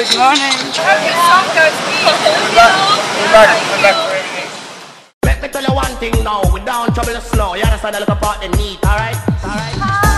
Good morning. How your song goes, We're back. We're back. We're back for everything. Let me tell you one thing now, we don't trouble the slow. You understand the look about the need, All right, all right.